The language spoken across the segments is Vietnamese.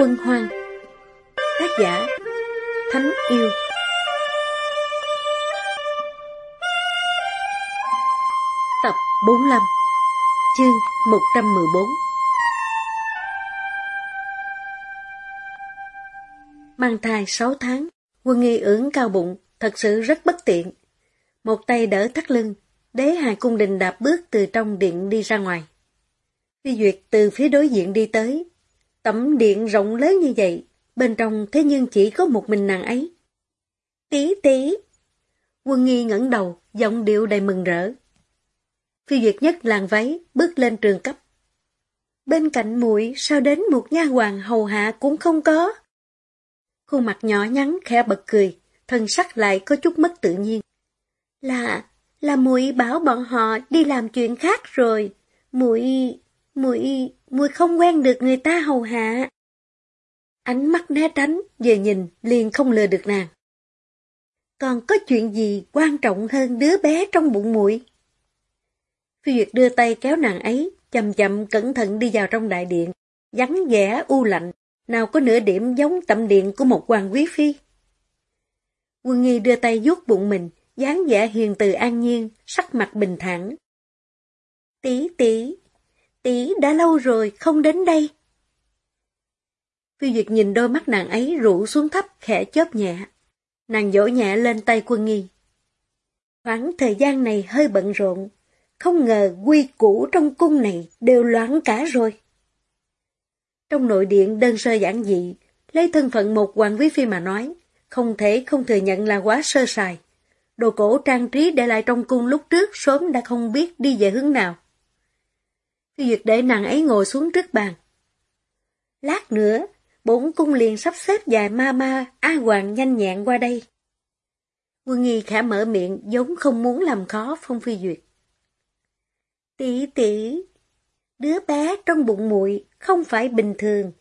quân hoang Tác giả Thánh Yêu Tập 45 Chương 114 Mang thai 6 tháng, quân nghi ưỡn cao bụng, thật sự rất bất tiện. Một tay đỡ thắt lưng, đế hài cung đình đạp bước từ trong điện đi ra ngoài. Phi Duyệt từ phía đối diện đi tới. Tấm điện rộng lớn như vậy, bên trong thế nhưng chỉ có một mình nàng ấy. Tí tí. Quân nghi ngẩng đầu, giọng điệu đầy mừng rỡ. Phi Duyệt nhất làng váy, bước lên trường cấp. Bên cạnh muội sao đến một nha hoàng hầu hạ cũng không có. Khuôn mặt nhỏ nhắn khẽ bật cười, thân sắc lại có chút mất tự nhiên. Là, là muội bảo bọn họ đi làm chuyện khác rồi. Muội, muội, muội không quen được người ta hầu hạ. Ánh mắt né tránh, về nhìn liền không lừa được nàng. Còn có chuyện gì quan trọng hơn đứa bé trong bụng muội? Phi Duyệt đưa tay kéo nàng ấy, chậm chậm cẩn thận đi vào trong đại điện, vắng vẻ u lạnh, nào có nửa điểm giống tẩm điện của một hoàng quý phi. Quân nghi đưa tay vuốt bụng mình, dáng vẻ hiền từ an nhiên, sắc mặt bình thản. Tí tí, tỷ đã lâu rồi không đến đây. Phi Duyệt nhìn đôi mắt nàng ấy rũ xuống thấp khẽ chớp nhẹ. Nàng dỗ nhẹ lên tay quân nghi. Khoảng thời gian này hơi bận rộn, không ngờ quy củ trong cung này đều loãng cả rồi. Trong nội điện đơn sơ giản dị, lấy thân phận một hoàng quý phi mà nói, không thể không thừa nhận là quá sơ sài. Đồ cổ trang trí để lại trong cung lúc trước sớm đã không biết đi về hướng nào. Phi Duyệt để nàng ấy ngồi xuống trước bàn. Lát nữa, bổn cung liền sắp xếp vài ma ma, A Hoàng nhanh nhẹn qua đây. Quân Nghi khả mở miệng giống không muốn làm khó Phong Phi Duyệt. Tỷ tỷ, đứa bé trong bụng muội không phải bình thường.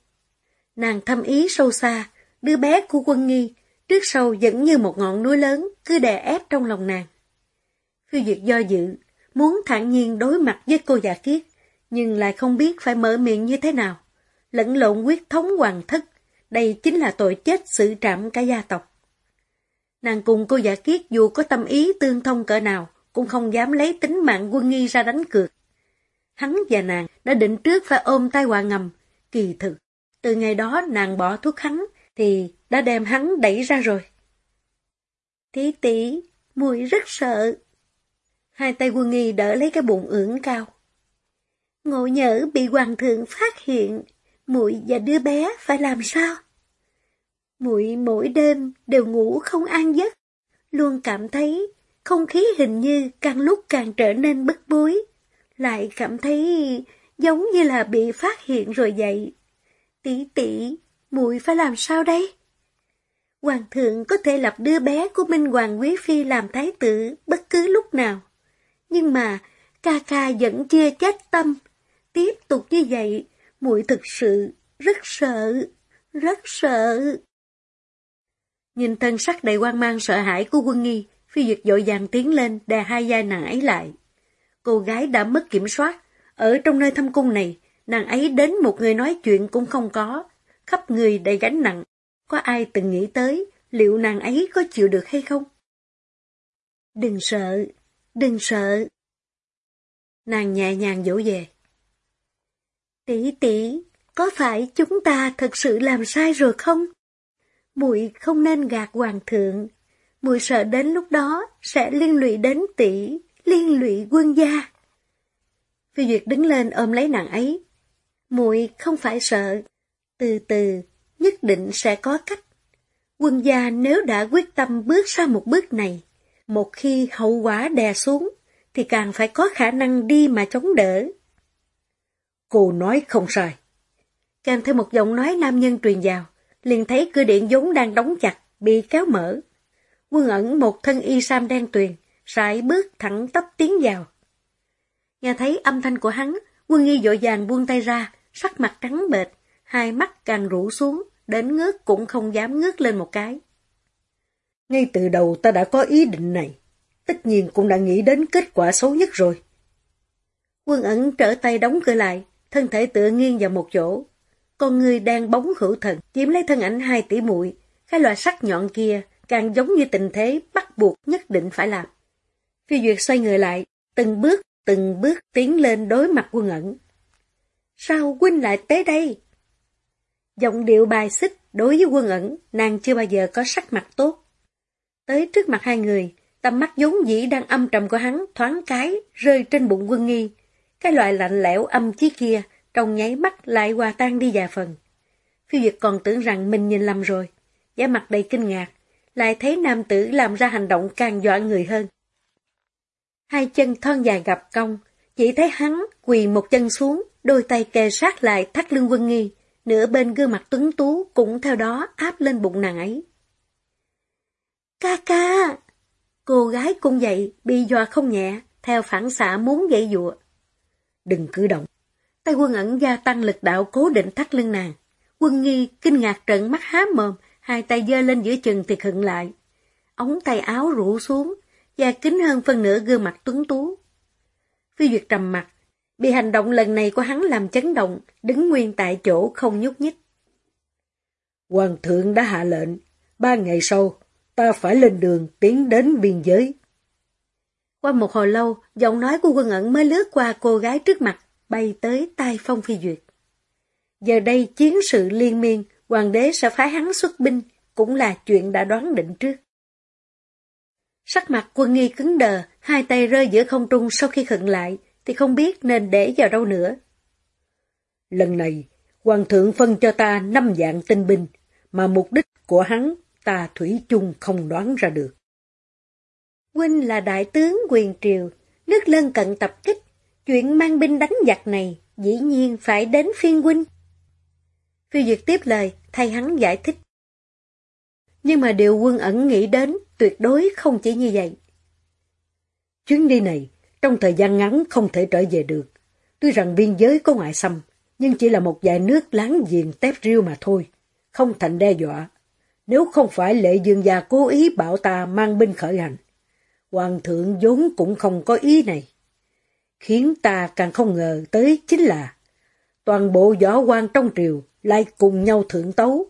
Nàng thâm ý sâu xa, đứa bé của quân nghi, trước sau vẫn như một ngọn núi lớn, cứ đè ép trong lòng nàng. Phi Duyệt do dự, muốn thản nhiên đối mặt với cô già kiết, nhưng lại không biết phải mở miệng như thế nào. Lẫn lộn quyết thống hoàng thất, đây chính là tội chết sự trạm cả gia tộc. Nàng cùng cô giả kiết dù có tâm ý tương thông cỡ nào, cũng không dám lấy tính mạng quân nghi ra đánh cược. Hắn và nàng đã định trước phải ôm tai họa ngầm. Kỳ thực, từ ngày đó nàng bỏ thuốc hắn, thì đã đem hắn đẩy ra rồi. Tí tí, mùi rất sợ. Hai tay quân nghi đỡ lấy cái bụng ưỡn cao. Ngộ nhỡ bị hoàng thượng phát hiện, muội và đứa bé phải làm sao? Muội mỗi đêm đều ngủ không an giấc, luôn cảm thấy không khí hình như càng lúc càng trở nên bức bối, lại cảm thấy giống như là bị phát hiện rồi vậy. Tỷ tỷ, muội phải làm sao đây? Hoàng thượng có thể lập đứa bé của Minh Hoàng Quý Phi làm thái tử bất cứ lúc nào. Nhưng mà, ca ca vẫn chưa chết tâm. Tiếp tục như vậy, muội thực sự rất sợ, rất sợ. Nhìn thân sắc đầy quan mang sợ hãi của quân nghi, phi duyệt dội vàng tiến lên đè hai vai nàng ấy lại. Cô gái đã mất kiểm soát, ở trong nơi thâm cung này, nàng ấy đến một người nói chuyện cũng không có, khắp người đầy gánh nặng. Có ai từng nghĩ tới liệu nàng ấy có chịu được hay không? Đừng sợ, đừng sợ. Nàng nhẹ nhàng dỗ về. Tỷ tỷ, có phải chúng ta thật sự làm sai rồi không? Muội không nên gạt hoàng thượng. Muội sợ đến lúc đó sẽ liên lụy đến tỷ, liên lụy quân gia. Phi Duyệt đứng lên ôm lấy nàng ấy. Muội không phải sợ, từ từ, nhất định sẽ có cách. Quân gia nếu đã quyết tâm bước ra một bước này, một khi hậu quả đè xuống, thì càng phải có khả năng đi mà chống đỡ. Cô nói không sai. Kèm theo một giọng nói nam nhân truyền vào, liền thấy cửa điện vốn đang đóng chặt, bị kéo mở. Quân ẩn một thân y sam đen tuyền, sải bước thẳng tắp tiến vào. Nghe thấy âm thanh của hắn, quân nghi dội vàng buông tay ra, sắc mặt trắng bệch, hai mắt càng rũ xuống, đến ngước cũng không dám ngước lên một cái. Ngay từ đầu ta đã có ý định này, tất nhiên cũng đã nghĩ đến kết quả xấu nhất rồi. Quân ẩn trở tay đóng cửa lại, thân thể tựa nghiêng vào một chỗ. con người đang bóng hữu thần, chiếm lấy thân ảnh hai tỷ muội cái loại sắc nhọn kia càng giống như tình thế bắt buộc nhất định phải làm. Phi Duyệt xoay người lại, từng bước, từng bước tiến lên đối mặt quân ẩn. Sao huynh lại tới đây? Giọng điệu bài xích đối với quân ẩn, nàng chưa bao giờ có sắc mặt tốt. Tới trước mặt hai người, tầm mắt vốn dĩ đang âm trầm của hắn thoáng cái rơi trên bụng quân nghi. Cái loại lạnh lẽo âm chí kia, trong nháy mắt lại hòa tan đi vài phần. Phi Duyệt còn tưởng rằng mình nhìn lầm rồi, vẻ mặt đầy kinh ngạc, lại thấy nam tử làm ra hành động càng dọa người hơn. Hai chân thon dài gặp cong, chỉ thấy hắn quỳ một chân xuống, đôi tay kề sát lại thắt lưng quân nghi, nửa bên gương mặt tuấn tú cũng theo đó áp lên bụng nàng ấy. Ca ca! Cô gái cũng vậy, bị dọa không nhẹ, theo phản xạ muốn dậy dụa. Đừng cử động. Tay quân ẩn gia tăng lực đạo cố định thắt lưng nàng. Quân nghi kinh ngạc trận mắt há mồm, hai tay giơ lên giữa chừng thì khựng lại. Ống tay áo rủ xuống, da kính hơn phân nửa gương mặt tuấn tú. Phi Duyệt trầm mặt, bị hành động lần này của hắn làm chấn động, đứng nguyên tại chỗ không nhúc nhích. Hoàng thượng đã hạ lệnh, ba ngày sau, ta phải lên đường tiến đến biên giới. Qua một hồi lâu, giọng nói của quân ẩn mới lướt qua cô gái trước mặt, bay tới tai phong phi duyệt. Giờ đây chiến sự liên miên, hoàng đế sẽ phái hắn xuất binh, cũng là chuyện đã đoán định trước. Sắc mặt quân nghi cứng đờ, hai tay rơi giữa không trung sau khi khựng lại, thì không biết nên để vào đâu nữa. Lần này, hoàng thượng phân cho ta năm dạng tinh binh, mà mục đích của hắn ta thủy chung không đoán ra được. Huynh là đại tướng quyền triều, nước lân cận tập kích, chuyện mang binh đánh giặc này dĩ nhiên phải đến phiên huynh. Phiêu Duyệt tiếp lời, thay hắn giải thích. Nhưng mà điều quân ẩn nghĩ đến tuyệt đối không chỉ như vậy. Chuyến đi này, trong thời gian ngắn không thể trở về được. Tuy rằng biên giới có ngoại xâm, nhưng chỉ là một vài nước láng giềng tép riêu mà thôi, không thành đe dọa. Nếu không phải lệ dương gia cố ý bảo ta mang binh khởi hành, hoàng thượng vốn cũng không có ý này. Khiến ta càng không ngờ tới chính là toàn bộ võ quan trong triều lại cùng nhau thượng tấu.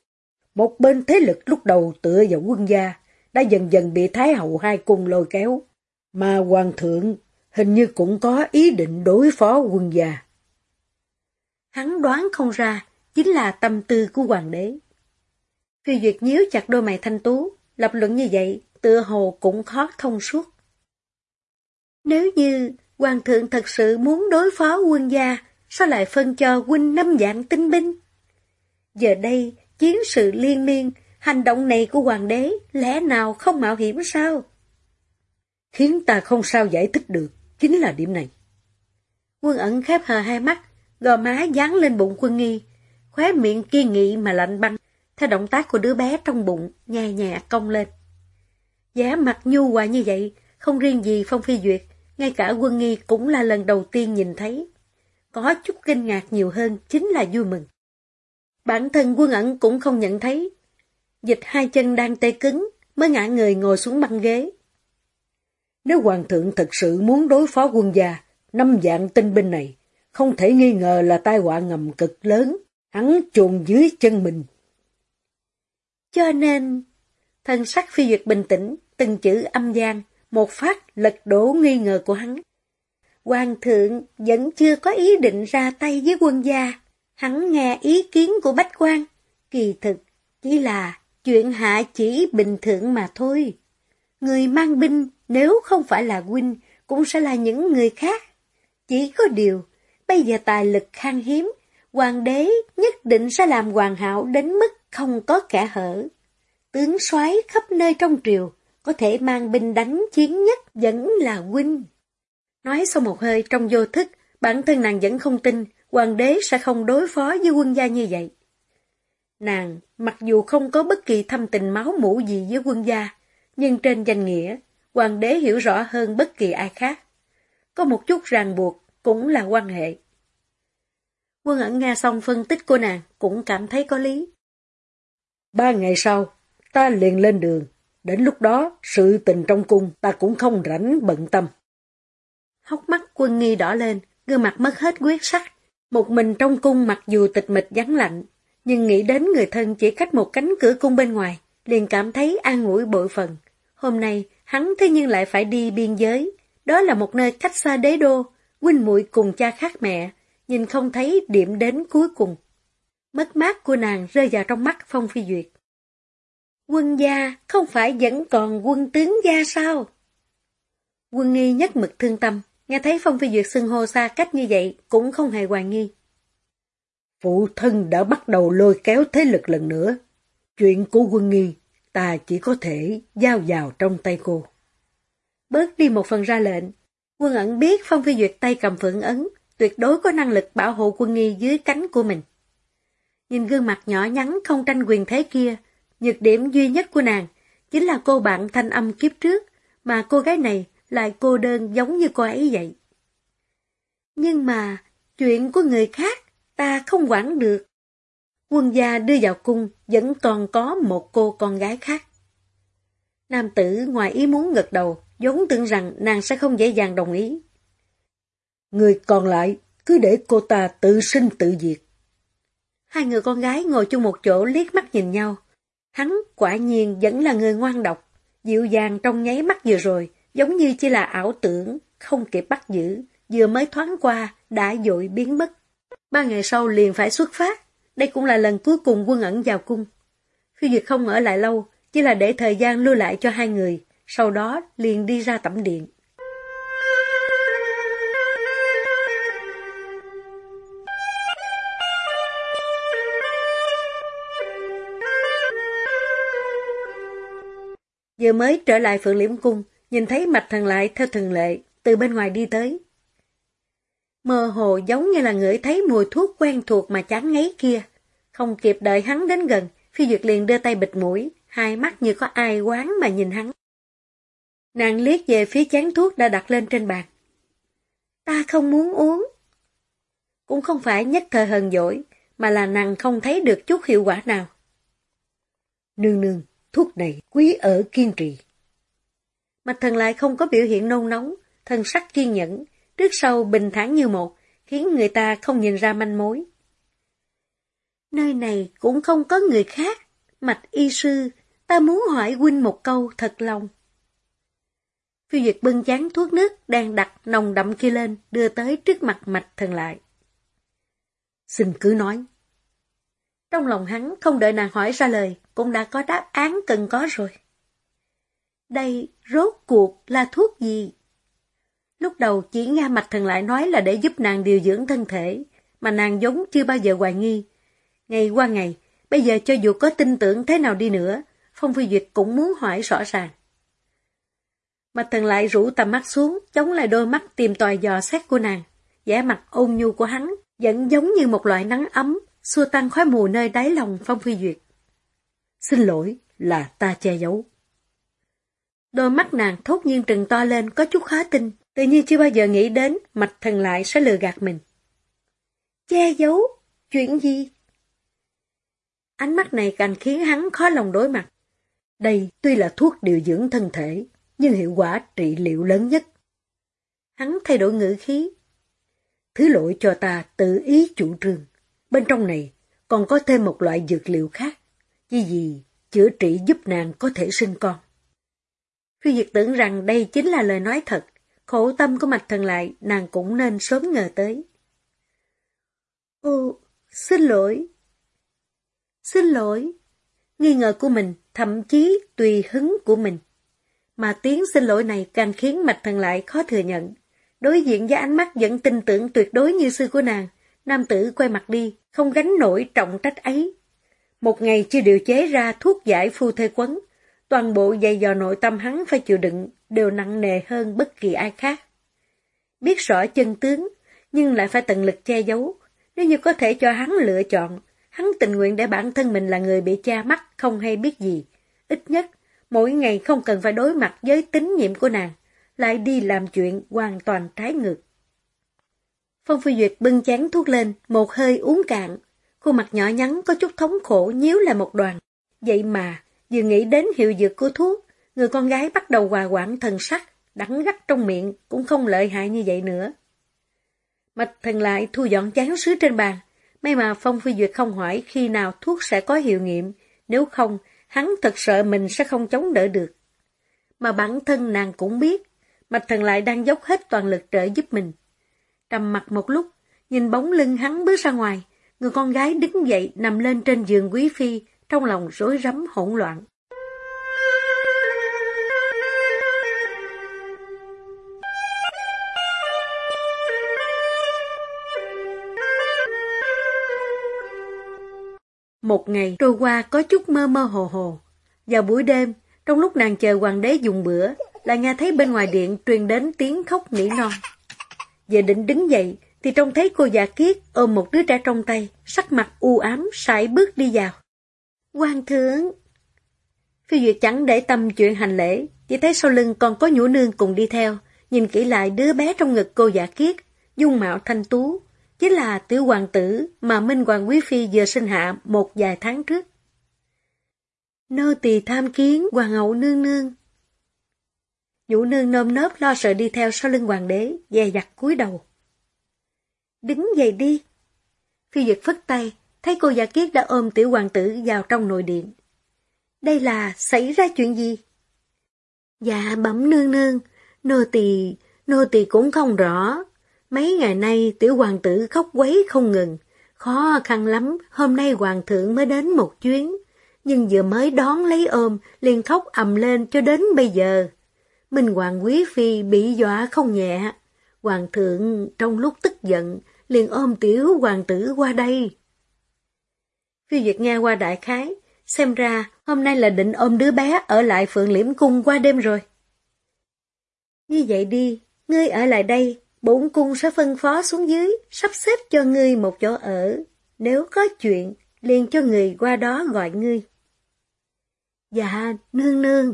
Một bên thế lực lúc đầu tựa vào quân gia, đã dần dần bị Thái hậu hai cung lôi kéo, mà hoàng thượng hình như cũng có ý định đối phó quân gia. Hắn đoán không ra, chính là tâm tư của hoàng đế. Phi Duyệt nhíu chặt đôi mày thanh tú, lập luận như vậy, tựa hồ cũng khó thông suốt. Nếu như hoàng thượng thật sự muốn đối phó quân gia, sao lại phân cho huynh năm dạng tinh binh? Giờ đây, chiến sự liên miên, hành động này của hoàng đế lẽ nào không mạo hiểm sao? Khiến ta không sao giải thích được, chính là điểm này. Quân ẩn khép hờ hai mắt, gò má dán lên bụng quân nghi, khóe miệng kiên nghị mà lạnh băng, theo động tác của đứa bé trong bụng, nhẹ nhẹ cong lên. Giá mặt nhu hòa như vậy, không riêng gì Phong Phi Duyệt, ngay cả quân nghi cũng là lần đầu tiên nhìn thấy. Có chút kinh ngạc nhiều hơn chính là vui mừng. Bản thân quân ẩn cũng không nhận thấy. Dịch hai chân đang tê cứng, mới ngã người ngồi xuống băng ghế. Nếu hoàng thượng thật sự muốn đối phó quân gia, năm dạng tinh binh này, không thể nghi ngờ là tai họa ngầm cực lớn, hắn chuồn dưới chân mình. Cho nên, thân sắc phi duyệt bình tĩnh, từng chữ âm gian, một phát lật đổ nghi ngờ của hắn. Hoàng thượng vẫn chưa có ý định ra tay với quân gia, hắn nghe ý kiến của bách quan, kỳ thực chỉ là chuyện hạ chỉ bình thường mà thôi. Người mang binh nếu không phải là huynh cũng sẽ là những người khác. Chỉ có điều, bây giờ tài lực khan hiếm, hoàng đế nhất định sẽ làm hoàn hảo đến mức không có kẻ hở. Tướng soái khắp nơi trong triều, có thể mang binh đánh chiến nhất vẫn là huynh. Nói sau một hơi trong vô thức, bản thân nàng vẫn không tin hoàng đế sẽ không đối phó với quân gia như vậy. Nàng, mặc dù không có bất kỳ thâm tình máu mũ gì với quân gia, nhưng trên danh nghĩa, hoàng đế hiểu rõ hơn bất kỳ ai khác. Có một chút ràng buộc, cũng là quan hệ. Quân ẩn nghe xong phân tích của nàng, cũng cảm thấy có lý. Ba ngày sau, ta liền lên đường. Đến lúc đó, sự tình trong cung ta cũng không rảnh bận tâm. Hốc mắt quân nghi đỏ lên, gương mặt mất hết quyết sắc. Một mình trong cung mặc dù tịch mịch vắng lạnh, Nhưng nghĩ đến người thân chỉ cách một cánh cửa cung bên ngoài, liền cảm thấy an ủi bội phần. Hôm nay, hắn thế nhưng lại phải đi biên giới. Đó là một nơi cách xa đế đô, huynh muội cùng cha khác mẹ, nhìn không thấy điểm đến cuối cùng. Mất mát của nàng rơi vào trong mắt Phong Phi Duyệt. Quân gia không phải vẫn còn quân tướng gia sao? Quân nghi nhất mực thương tâm, nghe thấy Phong Phi Duyệt xưng hô xa cách như vậy cũng không hề hoài nghi. Phụ thân đã bắt đầu lôi kéo thế lực lần nữa. Chuyện của quân nghi, ta chỉ có thể giao vào trong tay cô. Bớt đi một phần ra lệnh, quân ẩn biết Phong Phi Duyệt tay cầm phượng ấn, tuyệt đối có năng lực bảo hộ quân nghi dưới cánh của mình. Nhìn gương mặt nhỏ nhắn không tranh quyền thế kia, nhược điểm duy nhất của nàng chính là cô bạn thanh âm kiếp trước, mà cô gái này lại cô đơn giống như cô ấy vậy. Nhưng mà, chuyện của người khác ta không quản được. Quân gia đưa vào cung vẫn còn có một cô con gái khác. Nam tử ngoài ý muốn gật đầu, vốn tưởng rằng nàng sẽ không dễ dàng đồng ý. Người còn lại, cứ để cô ta tự sinh tự diệt. Hai người con gái ngồi chung một chỗ liếc mắt nhìn nhau. Hắn quả nhiên vẫn là người ngoan độc, dịu dàng trong nháy mắt vừa rồi, giống như chỉ là ảo tưởng, không kịp bắt giữ, vừa mới thoáng qua, đã dội biến mất. Ba ngày sau liền phải xuất phát, đây cũng là lần cuối cùng quân ẩn vào cung. Khi Duyệt không ở lại lâu, chỉ là để thời gian lưu lại cho hai người, sau đó liền đi ra tẩm điện. Vừa mới trở lại Phượng Liễm Cung, nhìn thấy mạch thần lại theo thường lệ, từ bên ngoài đi tới. Mơ hồ giống như là ngửi thấy mùi thuốc quen thuộc mà chán ngấy kia. Không kịp đợi hắn đến gần, Phi Duyệt liền đưa tay bịt mũi, hai mắt như có ai quán mà nhìn hắn. Nàng liếc về phía chán thuốc đã đặt lên trên bàn. Ta không muốn uống. Cũng không phải nhất thời hờn dỗi, mà là nàng không thấy được chút hiệu quả nào. Nương nương, thuốc này quý ở kiên trì. Mạch thần lại không có biểu hiện nôn nóng, thần sắc kiên nhẫn, trước sau bình thản như một, khiến người ta không nhìn ra manh mối. Nơi này cũng không có người khác, mạch y sư, ta muốn hỏi huynh một câu thật lòng. Phi Duyệt bưng chán thuốc nước đang đặt nồng đậm kia lên, đưa tới trước mặt mạch thần lại. Xin cứ nói. Trong lòng hắn không đợi nàng hỏi ra lời, cũng đã có đáp án cần có rồi. Đây rốt cuộc là thuốc gì? Lúc đầu chỉ nghe mạch thần lại nói là để giúp nàng điều dưỡng thân thể, mà nàng giống chưa bao giờ hoài nghi. Ngày qua ngày, bây giờ cho dù có tin tưởng thế nào đi nữa, Phong Phi Duyệt cũng muốn hỏi rõ ràng. Mạch thần lại rủ tầm mắt xuống, chống lại đôi mắt tìm tòi dò xét của nàng. vẻ mặt ôn nhu của hắn, vẫn giống như một loại nắng ấm, xua tan khói mù nơi đáy lòng Phong Phi Duyệt. Xin lỗi, là ta che giấu. Đôi mắt nàng thốt nhiên trừng to lên có chút khó tin, tự nhiên chưa bao giờ nghĩ đến mạch thần lại sẽ lừa gạt mình. Che giấu? Chuyện gì? Ánh mắt này càng khiến hắn khó lòng đối mặt. Đây tuy là thuốc điều dưỡng thân thể, nhưng hiệu quả trị liệu lớn nhất. Hắn thay đổi ngữ khí. Thứ lỗi cho ta tự ý chủ trương. Bên trong này còn có thêm một loại dược liệu khác. Vì gì chữa trị giúp nàng có thể sinh con. Phi Diệt tưởng rằng đây chính là lời nói thật, khổ tâm của mạch thần lại nàng cũng nên sớm ngờ tới. Ô, xin lỗi. Xin lỗi. Nghi ngờ của mình, thậm chí tùy hứng của mình. Mà tiếng xin lỗi này càng khiến mạch thần lại khó thừa nhận. Đối diện với ánh mắt vẫn tin tưởng tuyệt đối như sư của nàng, nam tử quay mặt đi, không gánh nổi trọng trách ấy. Một ngày chưa điều chế ra thuốc giải phu thê quấn, toàn bộ dày dò nội tâm hắn phải chịu đựng đều nặng nề hơn bất kỳ ai khác. Biết rõ chân tướng, nhưng lại phải tận lực che giấu. Nếu như có thể cho hắn lựa chọn, hắn tình nguyện để bản thân mình là người bị cha mắt không hay biết gì. Ít nhất, mỗi ngày không cần phải đối mặt với tín nhiệm của nàng, lại đi làm chuyện hoàn toàn trái ngược. Phong Phi Duyệt bưng chén thuốc lên, một hơi uống cạn. Khuôn mặt nhỏ nhắn có chút thống khổ nhíu lại một đoàn. Vậy mà, vừa nghĩ đến hiệu dược của thuốc, người con gái bắt đầu hòa quản thần sắc, đắng gắt trong miệng, cũng không lợi hại như vậy nữa. Mạch thần lại thu dọn chán sứ trên bàn, May mà Phong Phi Duyệt không hỏi khi nào thuốc sẽ có hiệu nghiệm, nếu không, hắn thật sợ mình sẽ không chống đỡ được. Mà bản thân nàng cũng biết, Mạch Thần lại đang dốc hết toàn lực trợ giúp mình. Trầm mặt một lúc, nhìn bóng lưng hắn bước ra ngoài, người con gái đứng dậy nằm lên trên giường quý phi, trong lòng rối rắm hỗn loạn. Một ngày trôi qua có chút mơ mơ hồ hồ. Vào buổi đêm, trong lúc nàng chờ hoàng đế dùng bữa, lại nghe thấy bên ngoài điện truyền đến tiếng khóc nỉ non. Giờ định đứng dậy, thì trông thấy cô già kiết ôm một đứa trẻ trong tay, sắc mặt u ám, sải bước đi vào. Hoàng thượng! Phi Duyệt chẳng để tâm chuyện hành lễ, chỉ thấy sau lưng còn có nhũ nương cùng đi theo, nhìn kỹ lại đứa bé trong ngực cô giả kiết, dung mạo thanh tú, chính là tiểu hoàng tử mà Minh Hoàng Quý Phi vừa sinh hạ một vài tháng trước. Nô tỳ tham kiến hoàng hậu nương nương. Nhũ nương nôm nớp lo sợ đi theo sau lưng hoàng đế, dè dặt cúi đầu. Đứng dậy đi. Phi Duyệt phất tay, thấy cô giả kiết đã ôm tiểu hoàng tử vào trong nội điện. Đây là xảy ra chuyện gì? Dạ bẩm nương nương, nô tỳ, nô tỳ cũng không rõ. Mấy ngày nay tiểu hoàng tử khóc quấy không ngừng, khó khăn lắm, hôm nay hoàng thượng mới đến một chuyến, nhưng vừa mới đón lấy ôm, liền khóc ầm lên cho đến bây giờ. Minh Hoàng Quý Phi bị dọa không nhẹ, hoàng thượng trong lúc tức giận, liền ôm tiểu hoàng tử qua đây. Phi Việt nghe qua đại khái, xem ra hôm nay là định ôm đứa bé ở lại Phượng Liễm Cung qua đêm rồi. Như vậy đi, ngươi ở lại đây, bổn cung sẽ phân phó xuống dưới, sắp xếp cho ngươi một chỗ ở. Nếu có chuyện, liền cho người qua đó gọi ngươi. Dạ, nương nương.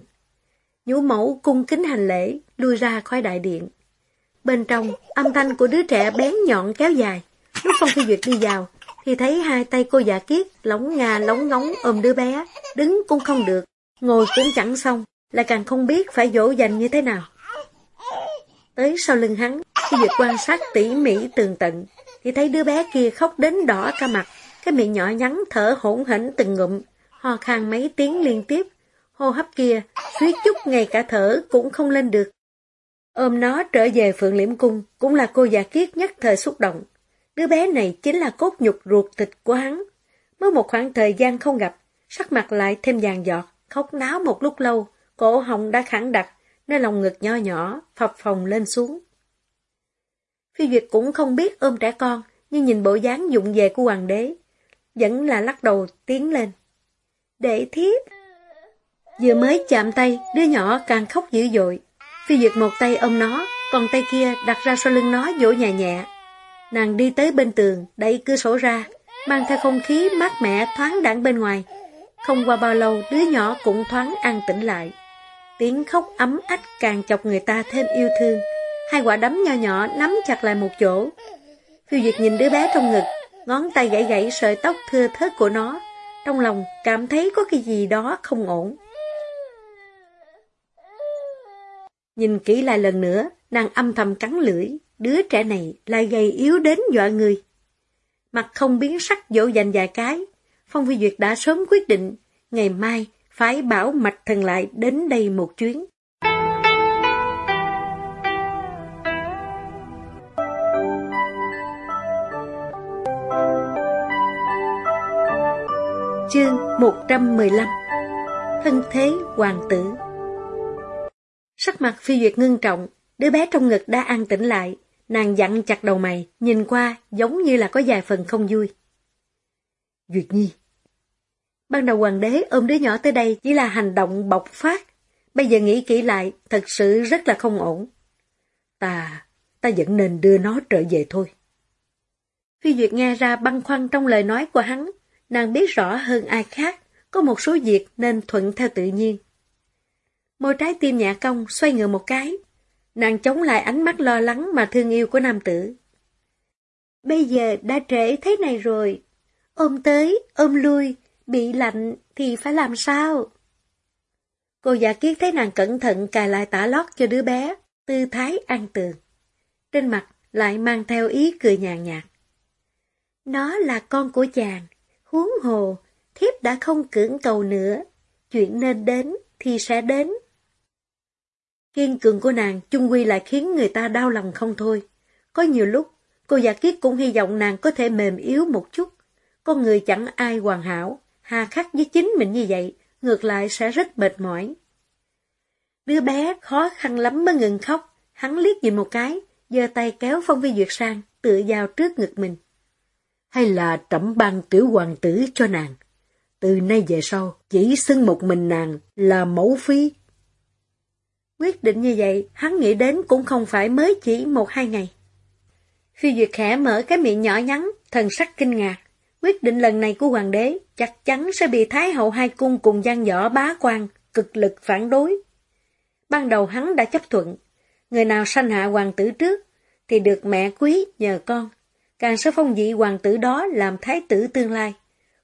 Nhũ mẫu cung kính hành lễ, lui ra khỏi đại điện. Bên trong, âm thanh của đứa trẻ bén nhọn kéo dài. Lúc Phong Phi Duyệt đi vào, thì thấy hai tay cô giả kiết lóng ngà lóng ngóng ôm đứa bé, đứng cũng không được, ngồi cũng chẳng xong, lại càng không biết phải dỗ dành như thế nào. Tới sau lưng hắn, khi Duyệt quan sát tỉ mỉ tường tận, thì thấy đứa bé kia khóc đến đỏ cả mặt, cái miệng nhỏ nhắn thở hỗn hển từng ngụm, ho khan mấy tiếng liên tiếp, hô hấp kia, suýt chút ngay cả thở cũng không lên được. Ôm nó trở về Phượng Liễm Cung cũng là cô già kiết nhất thời xúc động. Đứa bé này chính là cốt nhục ruột thịt của hắn. Mới một khoảng thời gian không gặp, sắc mặt lại thêm vàng giọt, khóc náo một lúc lâu, cổ họng đã khẳng đặc, nơi lòng ngực nho nhỏ, phập phồng lên xuống. Phi Duyệt cũng không biết ôm trẻ con, nhưng nhìn bộ dáng dụng về của hoàng đế, vẫn là lắc đầu tiến lên. Để thiếp! Vừa mới chạm tay, đứa nhỏ càng khóc dữ dội. Phi Duyệt một tay ôm nó, còn tay kia đặt ra sau lưng nó vỗ nhẹ nhẹ. Nàng đi tới bên tường, đẩy cửa sổ ra, mang theo không khí mát mẻ thoáng đẳng bên ngoài. Không qua bao lâu, đứa nhỏ cũng thoáng an tĩnh lại. Tiếng khóc ấm ách càng chọc người ta thêm yêu thương. Hai quả đấm nho nhỏ nắm chặt lại một chỗ. Phiêu Duyệt nhìn đứa bé trong ngực, ngón tay gãy gãy sợi tóc thưa thớt của nó. Trong lòng cảm thấy có cái gì đó không ổn. Nhìn kỹ lại lần nữa, nàng âm thầm cắn lưỡi, đứa trẻ này lại gầy yếu đến dọa người. Mặt không biến sắc dỗ dành vài cái, Phong Phi Duyệt đã sớm quyết định, ngày mai phải bảo mạch thần lại đến đây một chuyến. Chương 115 Thân thế hoàng tử Sắc mặt phi duyệt ngưng trọng, đứa bé trong ngực đã an tĩnh lại, nàng dặn chặt đầu mày, nhìn qua giống như là có vài phần không vui. Duyệt Nhi Ban đầu hoàng đế ôm đứa nhỏ tới đây chỉ là hành động bộc phát, bây giờ nghĩ kỹ lại, thật sự rất là không ổn. Ta, ta vẫn nên đưa nó trở về thôi. Phi Duyệt nghe ra băn khoăn trong lời nói của hắn, nàng biết rõ hơn ai khác, có một số việc nên thuận theo tự nhiên. Môi trái tim nhã công xoay ngược một cái, nàng chống lại ánh mắt lo lắng mà thương yêu của nam tử. Bây giờ đã trễ thế này rồi, ôm tới, ôm lui, bị lạnh thì phải làm sao? Cô giả kiết thấy nàng cẩn thận cài lại tả lót cho đứa bé, tư thái an tường. Trên mặt lại mang theo ý cười nhàn nhạt. Nó là con của chàng, huống hồ, thiếp đã không cưỡng cầu nữa, chuyện nên đến thì sẽ đến. Kiên cường của nàng chung quy lại khiến người ta đau lòng không thôi. Có nhiều lúc, cô giả kiết cũng hy vọng nàng có thể mềm yếu một chút. Con người chẳng ai hoàn hảo, hà khắc với chính mình như vậy, ngược lại sẽ rất mệt mỏi. Đứa bé khó khăn lắm mới ngừng khóc, hắn liếc nhìn một cái, giơ tay kéo Phong Vi Duyệt sang, tựa vào trước ngực mình. Hay là trẫm ban tiểu hoàng tử cho nàng? Từ nay về sau, chỉ xưng một mình nàng là mẫu phi. Quyết định như vậy, hắn nghĩ đến cũng không phải mới chỉ một hai ngày. Phi Duyệt khẽ mở cái miệng nhỏ nhắn, thần sắc kinh ngạc. Quyết định lần này của hoàng đế chắc chắn sẽ bị Thái hậu hai cung cùng gian võ bá quan, cực lực phản đối. Ban đầu hắn đã chấp thuận, người nào sanh hạ hoàng tử trước, thì được mẹ quý nhờ con, càng sẽ phong vị hoàng tử đó làm thái tử tương lai.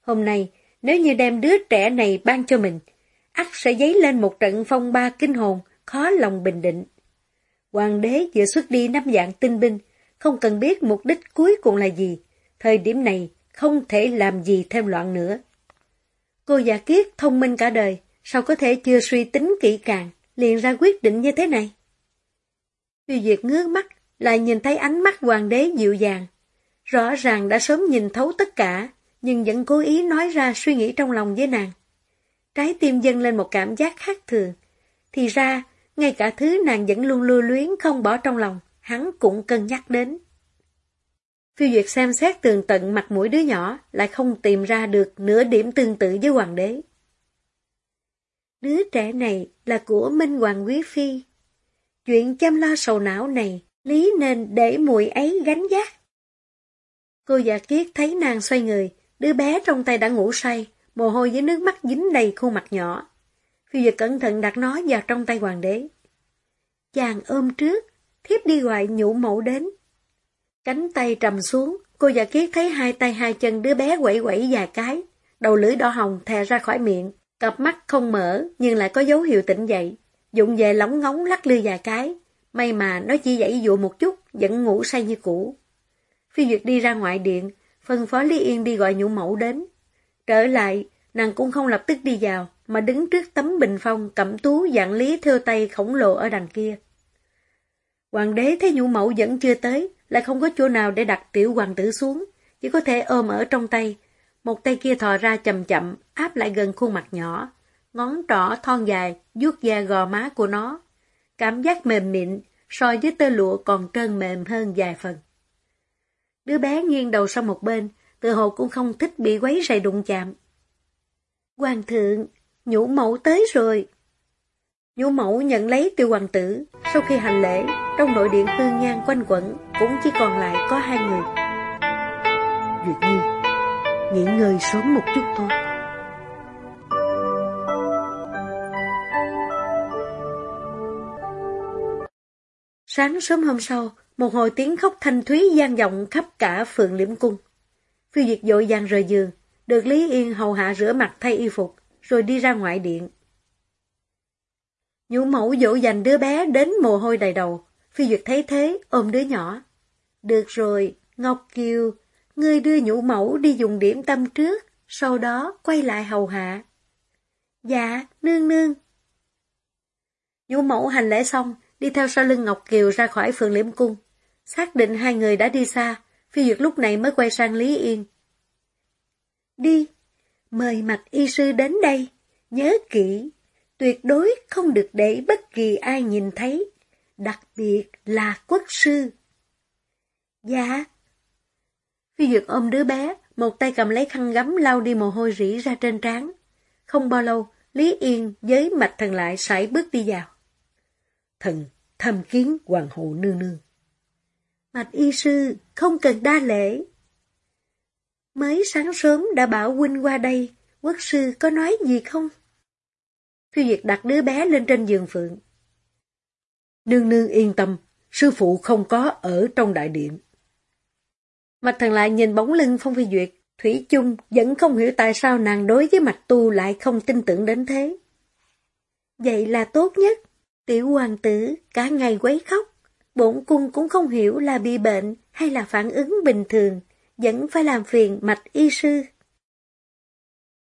Hôm nay, nếu như đem đứa trẻ này ban cho mình, ắt sẽ dấy lên một trận phong ba kinh hồn, khó lòng bình định. Hoàng đế vừa xuất đi năm dạng tinh binh, không cần biết mục đích cuối cùng là gì. Thời điểm này không thể làm gì thêm loạn nữa. Cô giả kiết thông minh cả đời, sao có thể chưa suy tính kỹ càng, liền ra quyết định như thế này? Phi Duyệt ngước mắt, lại nhìn thấy ánh mắt hoàng đế dịu dàng. Rõ ràng đã sớm nhìn thấu tất cả, nhưng vẫn cố ý nói ra suy nghĩ trong lòng với nàng. Trái tim dâng lên một cảm giác khác thường. Thì ra, ngay cả thứ nàng vẫn luôn lưu luyến không bỏ trong lòng, hắn cũng cân nhắc đến. Phiêu Duyệt xem xét tường tận mặt mũi đứa nhỏ, lại không tìm ra được nửa điểm tương tự với hoàng đế. Đứa trẻ này là của Minh Hoàng Quý Phi. Chuyện chăm lo sầu não này, lý nên để muội ấy gánh giác. Cô già kiết thấy nàng xoay người, đứa bé trong tay đã ngủ say, mồ hôi với nước mắt dính đầy khuôn mặt nhỏ. Phiêu Duyệt cẩn thận đặt nó vào trong tay hoàng đế. Chàng ôm trước, thiếp đi gọi nhũ mẫu đến. Cánh tay trầm xuống, cô giả kiết thấy hai tay hai chân đứa bé quẩy quẩy vài cái, đầu lưỡi đỏ hồng thè ra khỏi miệng, cặp mắt không mở nhưng lại có dấu hiệu tỉnh dậy, dụng về lóng ngóng lắc lư vài cái, may mà nó chỉ dậy dụ một chút, vẫn ngủ say như cũ. Phi Duyệt đi ra ngoại điện, phân phó Lý Yên đi gọi nhũ mẫu đến. Trở lại, nàng cũng không lập tức đi vào, mà đứng trước tấm bình phong cẩm tú dạng lý theo tay khổng lồ ở đằng kia. Hoàng đế thấy nhũ mẫu vẫn chưa tới, lại không có chỗ nào để đặt tiểu hoàng tử xuống, chỉ có thể ôm ở trong tay. Một tay kia thò ra chậm chậm, áp lại gần khuôn mặt nhỏ, ngón trỏ thon dài, vuốt da gò má của nó. Cảm giác mềm mịn, so với tơ lụa còn trơn mềm hơn vài phần. Đứa bé nghiêng đầu sang một bên, tự hồ cũng không thích bị quấy rầy đụng chạm. Hoàng thượng, nhũ mẫu tới rồi. Nhũ mẫu nhận lấy tiêu hoàng tử, sau khi hành lễ, trong nội điện hương nhan quanh quẩn, cũng chỉ còn lại có hai người. Duyệt Nhi, nghỉ ngơi sớm một chút thôi. Sáng sớm hôm sau, một hồi tiếng khóc thanh thúy gian vọng khắp cả phượng liễm cung. Phiêu diệt dội vàng rời giường, được Lý Yên hầu hạ rửa mặt thay y phục, rồi đi ra ngoại điện. Nhũ mẫu dỗ dành đứa bé đến mồ hôi đầy đầu, Phi Duyệt thấy thế, ôm đứa nhỏ. Được rồi, Ngọc Kiều, ngươi đưa nhũ mẫu đi dùng điểm tâm trước, sau đó quay lại hầu hạ. Dạ, nương nương. Nhũ mẫu hành lễ xong, đi theo sau lưng Ngọc Kiều ra khỏi phường liễm cung. Xác định hai người đã đi xa, Phi Duyệt lúc này mới quay sang Lý Yên. Đi, mời mặt y sư đến đây, nhớ kỹ, tuyệt đối không được để bất kỳ ai nhìn thấy, đặc biệt là quốc sư. Dạ. Phi Duyệt ôm đứa bé, một tay cầm lấy khăn gấm lau đi mồ hôi rỉ ra trên trán. Không bao lâu, Lý Yên với mạch thần lại sải bước đi vào. Thần thâm kiến hoàng hậu nương nương. Mạch y sư, không cần đa lễ. Mới sáng sớm đã bảo huynh qua đây, quốc sư có nói gì không? Phi Duyệt đặt đứa bé lên trên giường phượng. Nương nương yên tâm, sư phụ không có ở trong đại điện. Mạch thần lại nhìn bóng lưng Phong Phi Duyệt, Thủy chung vẫn không hiểu tại sao nàng đối với mạch tu lại không tin tưởng đến thế. Vậy là tốt nhất. Tiểu hoàng tử cả ngày quấy khóc. Bổn cung cũng không hiểu là bị bệnh hay là phản ứng bình thường vẫn phải làm phiền mạch y sư.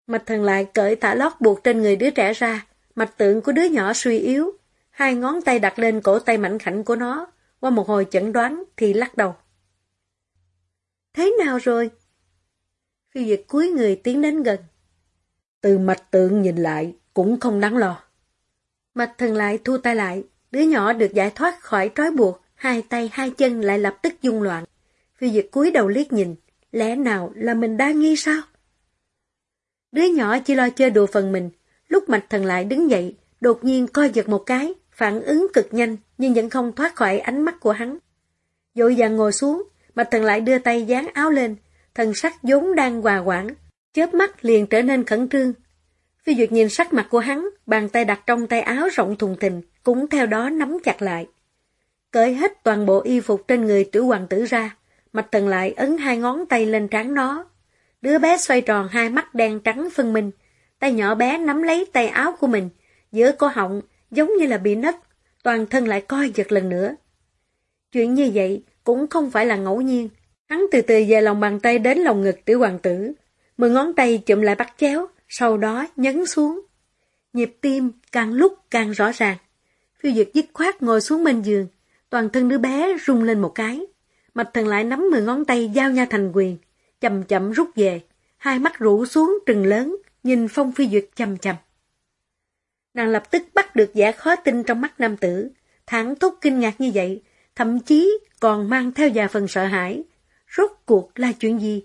Mạch thần lại cởi tả lót buộc trên người đứa trẻ ra, mạch tượng của đứa nhỏ suy yếu, hai ngón tay đặt lên cổ tay mảnh khảnh của nó, qua một hồi chẩn đoán thì lắc đầu. Thế nào rồi? Phi Duyệt cúi người tiến đến gần. Từ mạch tượng nhìn lại cũng không đáng lo. Mạch thần lại thu tay lại, đứa nhỏ được giải thoát khỏi trói buộc, hai tay hai chân lại lập tức dung loạn. Phi Duyệt cúi đầu liếc nhìn, lẽ nào là mình đa nghi sao? Đứa nhỏ chỉ lo chơi đùa phần mình, lúc mạch thần lại đứng dậy, đột nhiên coi giật một cái, phản ứng cực nhanh nhưng vẫn không thoát khỏi ánh mắt của hắn. Dội vàng ngồi xuống, mạch thần lại đưa tay dán áo lên, thần sắc vốn đang hòa quảng, chớp mắt liền trở nên khẩn trương. Phi Duyệt nhìn sắc mặt của hắn, bàn tay đặt trong tay áo rộng thùng thình, cũng theo đó nắm chặt lại. Cởi hết toàn bộ y phục trên người tử hoàng tử ra, mạch thần lại ấn hai ngón tay lên trán nó. Đứa bé xoay tròn hai mắt đen trắng phân minh, tay nhỏ bé nắm lấy tay áo của mình, giữa cổ họng giống như là bị nứt, toàn thân lại coi giật lần nữa. Chuyện như vậy cũng không phải là ngẫu nhiên, hắn từ từ về lòng bàn tay đến lòng ngực tiểu hoàng tử, mười ngón tay chụm lại bắt chéo, sau đó nhấn xuống. Nhịp tim càng lúc càng rõ ràng. Phiêu Duyệt dứt khoát ngồi xuống bên giường, toàn thân đứa bé rung lên một cái. Mạch thần lại nắm mười ngón tay giao nha thành quyền, chậm chậm rút về, hai mắt rũ xuống trừng lớn, nhìn Phong Phi Duyệt chầm chầm. Nàng lập tức bắt được vẻ khó tin trong mắt nam tử, thẳng thốt kinh ngạc như vậy, thậm chí còn mang theo vài phần sợ hãi. Rốt cuộc là chuyện gì?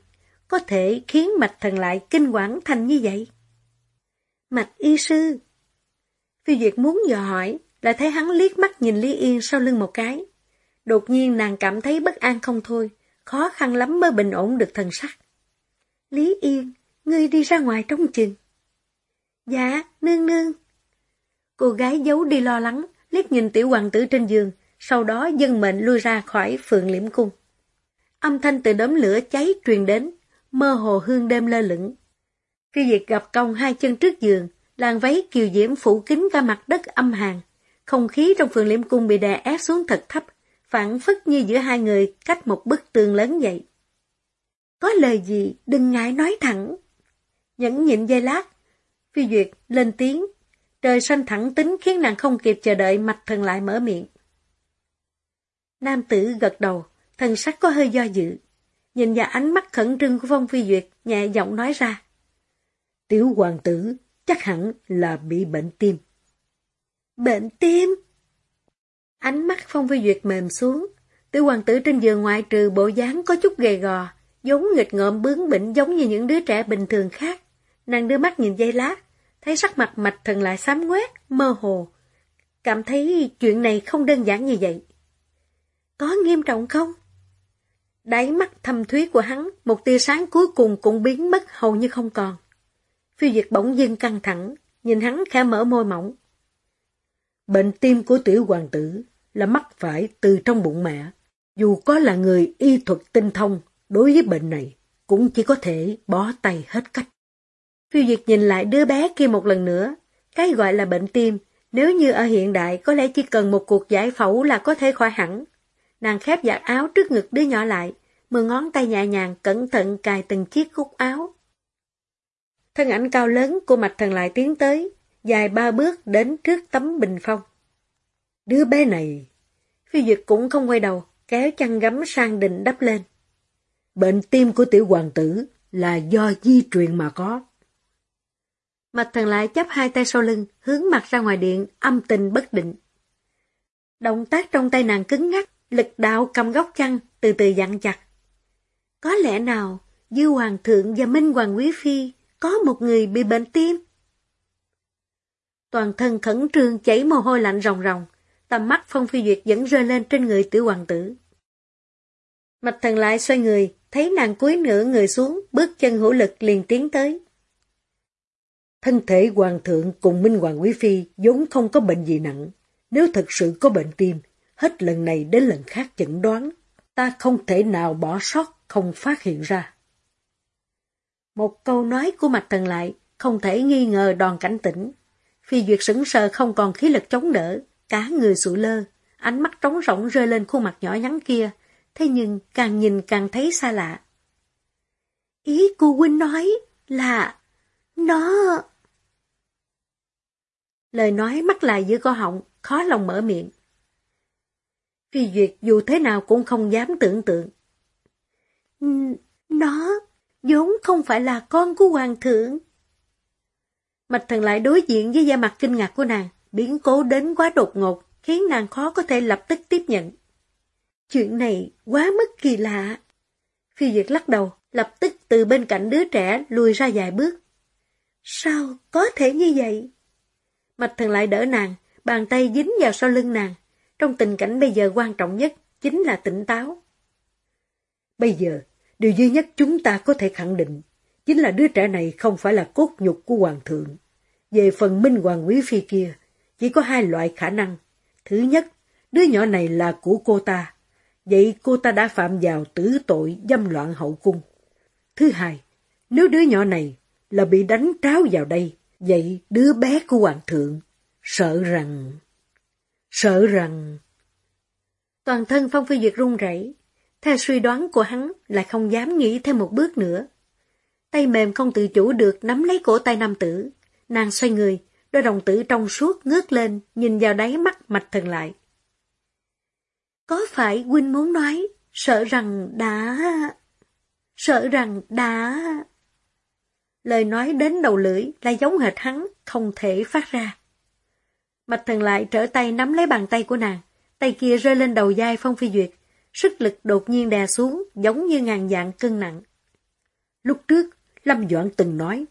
Có thể khiến mạch thần lại kinh quản thành như vậy? Mạch y sư Phi Duyệt muốn dò hỏi, lại thấy hắn liếc mắt nhìn Lý Yên sau lưng một cái. Đột nhiên nàng cảm thấy bất an không thôi, khó khăn lắm mới bình ổn được thần sắc. Lý Yên, ngươi đi ra ngoài trong chừng. Dạ, nương nương. Cô gái giấu đi lo lắng, liếc nhìn tiểu hoàng tử trên giường, sau đó dân mệnh lui ra khỏi phượng liễm cung. Âm thanh từ đốm lửa cháy truyền đến, mơ hồ hương đêm lơ lửng. Khi việc gặp công hai chân trước giường, làn váy kiều diễm phủ kín cả mặt đất âm hàn. Không khí trong phường liễm cung bị đè ép xuống thật thấp, phản phất như giữa hai người cách một bức tường lớn vậy. Có lời gì, đừng ngại nói thẳng. Nhẫn nhịn dây lát, phi duyệt lên tiếng, trời xanh thẳng tính khiến nàng không kịp chờ đợi mạch thần lại mở miệng. Nam tử gật đầu, thần sắc có hơi do dự. Nhìn vào ánh mắt khẩn trương của Phong Phi Duyệt, nhẹ giọng nói ra. Tiểu hoàng tử chắc hẳn là bị bệnh tim. Bệnh tim? Ánh mắt Phong Phi Duyệt mềm xuống. Tiểu hoàng tử trên giường ngoại trừ bộ dáng có chút gầy gò, giống nghịch ngợm bướng bỉnh giống như những đứa trẻ bình thường khác. Nàng đưa mắt nhìn dây lát, thấy sắc mặt mạch thần lại xám quét, mơ hồ. Cảm thấy chuyện này không đơn giản như vậy. Có nghiêm trọng không? Đáy mắt thâm thúy của hắn, một tia sáng cuối cùng cũng biến mất hầu như không còn. Phi Duyệt bỗng dưng căng thẳng, nhìn hắn khẽ mở môi mỏng. Bệnh tim của tiểu hoàng tử là mắc phải từ trong bụng mẹ. Dù có là người y thuật tinh thông, đối với bệnh này cũng chỉ có thể bó tay hết cách. Phiêu diệt nhìn lại đứa bé kia một lần nữa. Cái gọi là bệnh tim, nếu như ở hiện đại có lẽ chỉ cần một cuộc giải phẫu là có thể khỏi hẳn. Nàng khép giặt áo trước ngực đứa nhỏ lại, mười ngón tay nhẹ nhàng cẩn thận cài từng chiếc cúc áo. Thân ảnh cao lớn của mạch thần lại tiến tới, dài ba bước đến trước tấm bình phong. Đứa bé này, phi duyệt cũng không quay đầu, kéo chăn gấm sang đình đắp lên. Bệnh tim của tiểu hoàng tử là do di truyền mà có. Mạch thần lại chấp hai tay sau lưng, hướng mặt ra ngoài điện, âm tình bất định. Động tác trong tay nàng cứng ngắc, lực đạo cầm góc chăn, từ từ dặn chặt. Có lẽ nào, Dư Hoàng thượng và Minh Hoàng Quý Phi có một người bị bệnh tim? Toàn thân khẩn trương chảy mồ hôi lạnh ròng ròng, tầm mắt Phong Phi Duyệt vẫn rơi lên trên người tiểu hoàng tử. Mạch thần lại xoay người, thấy nàng cúi nửa người xuống, bước chân hữu lực liền tiến tới. Thân thể hoàng thượng cùng Minh Hoàng Quý Phi vốn không có bệnh gì nặng. Nếu thật sự có bệnh tim, hết lần này đến lần khác chẩn đoán, ta không thể nào bỏ sót không phát hiện ra. Một câu nói của mặt thần lại, không thể nghi ngờ đòn cảnh tỉnh. Phi Duyệt sững sờ không còn khí lực chống đỡ, cả người sụ lơ, ánh mắt trống rỗng rơi lên khuôn mặt nhỏ nhắn kia, thế nhưng càng nhìn càng thấy xa lạ. Ý cô huynh nói là nó... Lời nói mắc lại giữa cô họng, khó lòng mở miệng. Phi Duyệt dù thế nào cũng không dám tưởng tượng. Nó vốn không phải là con của hoàng thượng. Mạch thần lại đối diện với da mặt kinh ngạc của nàng, biến cố đến quá đột ngột, khiến nàng khó có thể lập tức tiếp nhận. Chuyện này quá mức kỳ lạ. Phi Duyệt lắc đầu, lập tức từ bên cạnh đứa trẻ lùi ra vài bước. Sao có thể như vậy? Mạch thần lại đỡ nàng, bàn tay dính vào sau lưng nàng. Trong tình cảnh bây giờ quan trọng nhất chính là tỉnh táo. Bây giờ, điều duy nhất chúng ta có thể khẳng định chính là đứa trẻ này không phải là cốt nhục của hoàng thượng. Về phần minh hoàng quý phi kia, chỉ có hai loại khả năng. Thứ nhất, đứa nhỏ này là của cô ta. Vậy cô ta đã phạm vào tử tội dâm loạn hậu cung. Thứ hai, nếu đứa nhỏ này là bị đánh tráo vào đây, vậy đứa bé của hoàng thượng sợ rằng... Sợ rằng... Toàn thân Phong Phi Duyệt run rẩy, theo suy đoán của hắn lại không dám nghĩ thêm một bước nữa. Tay mềm không tự chủ được nắm lấy cổ tay nam tử, nàng xoay người, đôi đồng tử trong suốt ngước lên, nhìn vào đáy mắt mạch thần lại. Có phải huynh muốn nói, sợ rằng đã... Sợ rằng đã... Lời nói đến đầu lưỡi là giống hệt hắn, không thể phát ra. Mạch thần lại trở tay nắm lấy bàn tay của nàng, tay kia rơi lên đầu vai Phong Phi Duyệt, sức lực đột nhiên đè xuống giống như ngàn dạng cân nặng. Lúc trước, Lâm Doãn từng nói,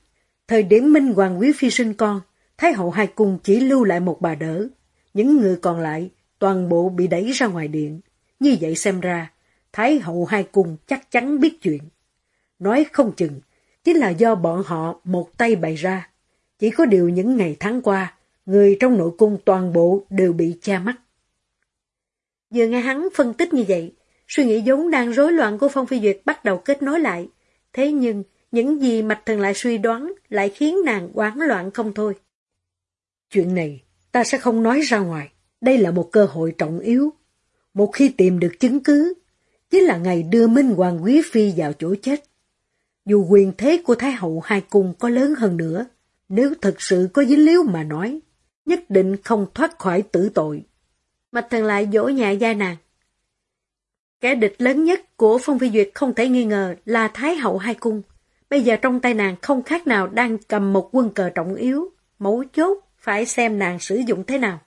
thời điểm Minh Hoàng Quý Phi sinh con, Thái hậu hai cung chỉ lưu lại một bà đỡ, những người còn lại toàn bộ bị đẩy ra ngoài điện. Như vậy xem ra, Thái hậu hai cung chắc chắn biết chuyện. Nói không chừng, chính là do bọn họ một tay bày ra. Chỉ có điều những ngày tháng qua, người trong nội cung toàn bộ đều bị cha mắt. Vừa nghe hắn phân tích như vậy, suy nghĩ vốn đang rối loạn của Phong Phi Duyệt bắt đầu kết nối lại. Thế nhưng, những gì mạch thần lại suy đoán lại khiến nàng quán loạn không thôi. Chuyện này, ta sẽ không nói ra ngoài. Đây là một cơ hội trọng yếu. Một khi tìm được chứng cứ, chính là ngày đưa Minh Hoàng Quý Phi vào chỗ chết. Dù quyền thế của Thái Hậu hai cung có lớn hơn nữa, nếu thật sự có dính líu mà nói, nhất định không thoát khỏi tử tội. Mạch thần lại dỗ nhẹ gia nàng. Kẻ địch lớn nhất của Phong Phi Duyệt không thể nghi ngờ là Thái Hậu hai cung. Bây giờ trong tay nàng không khác nào đang cầm một quân cờ trọng yếu, mấu chốt phải xem nàng sử dụng thế nào.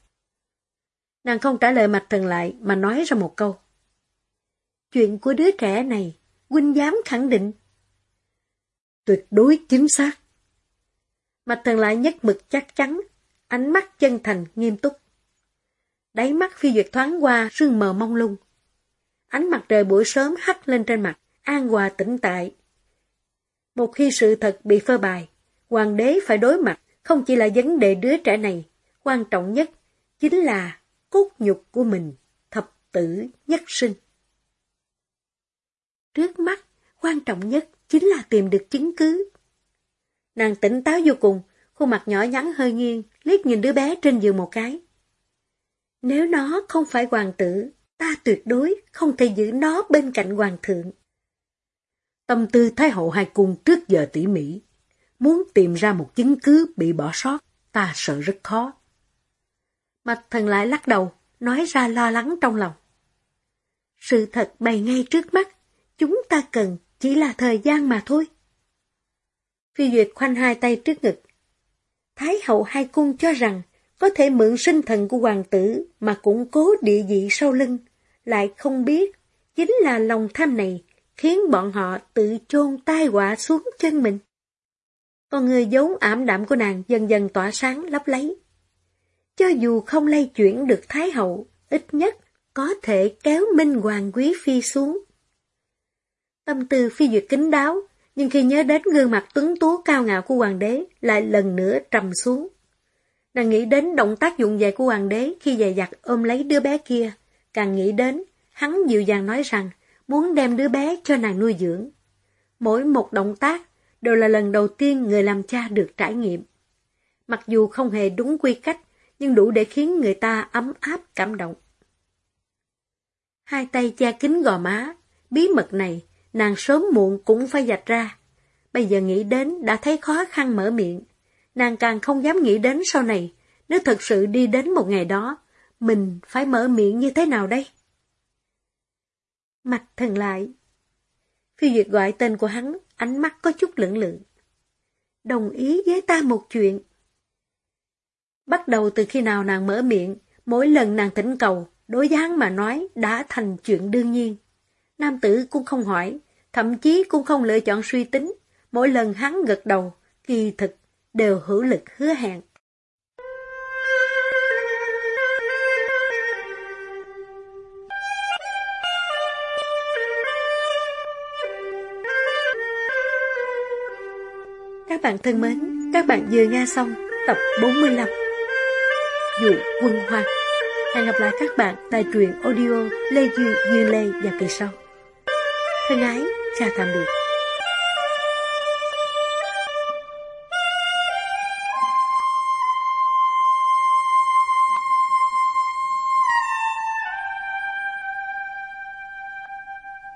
Nàng không trả lời mặt thần lại mà nói ra một câu. Chuyện của đứa trẻ này, huynh dám khẳng định. Tuyệt đối chính xác. mặt thần lại nhất mực chắc chắn, ánh mắt chân thành nghiêm túc. Đáy mắt phi duyệt thoáng qua sương mờ mông lung. Ánh mặt trời buổi sớm hắt lên trên mặt, an hòa tĩnh tại. Một khi sự thật bị phơ bài, hoàng đế phải đối mặt không chỉ là vấn đề đứa trẻ này, quan trọng nhất chính là cốt nhục của mình, thập tử nhất sinh. Trước mắt, quan trọng nhất chính là tìm được chứng cứ. Nàng tỉnh táo vô cùng, khuôn mặt nhỏ nhắn hơi nghiêng, liếc nhìn đứa bé trên giường một cái. Nếu nó không phải hoàng tử, ta tuyệt đối không thể giữ nó bên cạnh hoàng thượng. Tâm tư Thái hậu hai cung trước giờ tỉ mỉ, muốn tìm ra một chứng cứ bị bỏ sót, ta sợ rất khó. Mạch thần lại lắc đầu, nói ra lo lắng trong lòng. Sự thật bày ngay trước mắt, chúng ta cần chỉ là thời gian mà thôi. Phi Duyệt khoanh hai tay trước ngực. Thái hậu hai cung cho rằng có thể mượn sinh thần của hoàng tử mà củng cố địa vị sau lưng, lại không biết chính là lòng tham này khiến bọn họ tự chôn tai họa xuống chân mình. Con người vốn ảm đạm của nàng dần dần tỏa sáng lấp lấy. Cho dù không lay chuyển được Thái Hậu, ít nhất có thể kéo Minh Hoàng Quý Phi xuống. Tâm tư phi duyệt kính đáo, nhưng khi nhớ đến gương mặt tuấn tú cao ngạo của hoàng đế, lại lần nữa trầm xuống. Nàng nghĩ đến động tác dụng về của hoàng đế khi dày dặt ôm lấy đứa bé kia. Càng nghĩ đến, hắn dịu dàng nói rằng muốn đem đứa bé cho nàng nuôi dưỡng. Mỗi một động tác đều là lần đầu tiên người làm cha được trải nghiệm. Mặc dù không hề đúng quy cách, nhưng đủ để khiến người ta ấm áp cảm động. Hai tay che kín gò má, bí mật này nàng sớm muộn cũng phải dạch ra. Bây giờ nghĩ đến đã thấy khó khăn mở miệng. Nàng càng không dám nghĩ đến sau này, nếu thật sự đi đến một ngày đó, mình phải mở miệng như thế nào đây? Mặt thần lại. Phi Duyệt gọi tên của hắn, ánh mắt có chút lưỡng lự. Đồng ý với ta một chuyện. Bắt đầu từ khi nào nàng mở miệng, mỗi lần nàng thỉnh cầu, đối dáng mà nói đã thành chuyện đương nhiên. Nam tử cũng không hỏi, thậm chí cũng không lựa chọn suy tính. Mỗi lần hắn gật đầu, kỳ thực đều hữu lực hứa hẹn. Các bạn thân mến, các bạn vừa nghe xong tập 45 Dụ Quân Hoa. Hẹn gặp lại các bạn tại truyện audio Lê Duy Duy Lê và kỳ sau. Thân ái, chào tạm biệt.